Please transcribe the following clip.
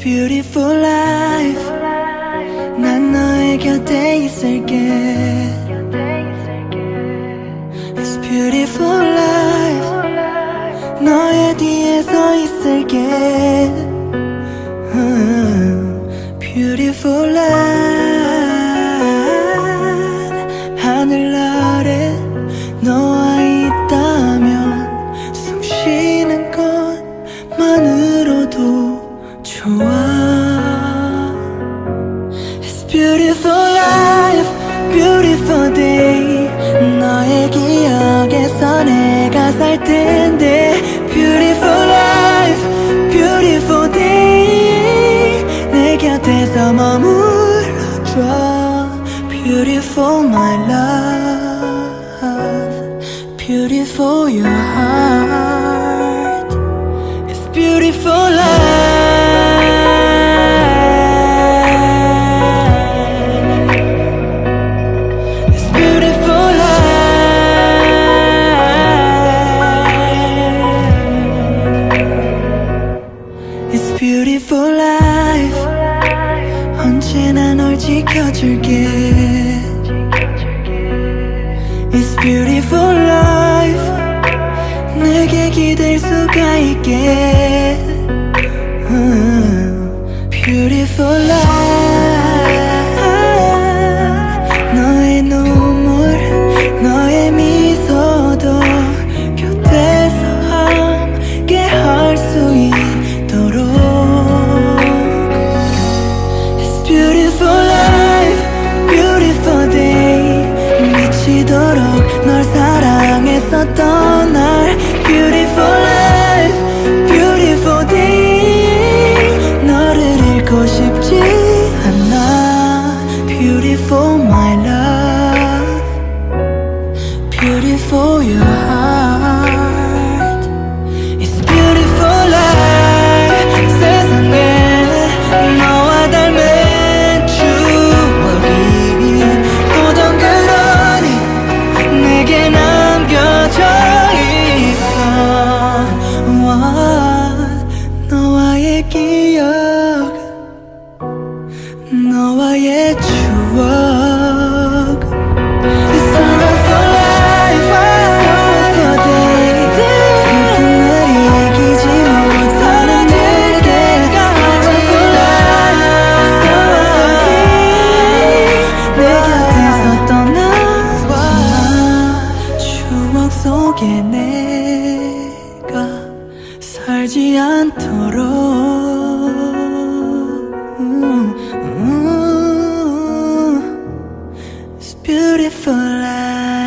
Beautiful life 난 너의 곁에 있을게 It's beautiful life 너의 뒤에 서 있을게 음, Beautiful life 하늘 아래 너와 있다면 숨 쉬는 것만으로도 좋아 beautiful life, beautiful day 너의 기억에서 내가 살 텐데 Beautiful life, beautiful day 내 곁에서 머물러줘 Beautiful my love Beautiful your heart life 언제나 널 지켜줄게 It's beautiful life 내게 기댈 수가 있게 beautiful life, beautiful day 미치도록 널 사랑했었던 날 Beautiful life, beautiful day 너를 잃고 싶지 않아 Beautiful my love Beautiful your heart 와, 너와의 기억 너와의 추억 It's all for life, it's all for day 슬픔을 이기지 못하는 내게 It's all for life, it's all for day 내 곁에서 마 추억 속에 내가 살지 않도록 음, 음. It's beautiful life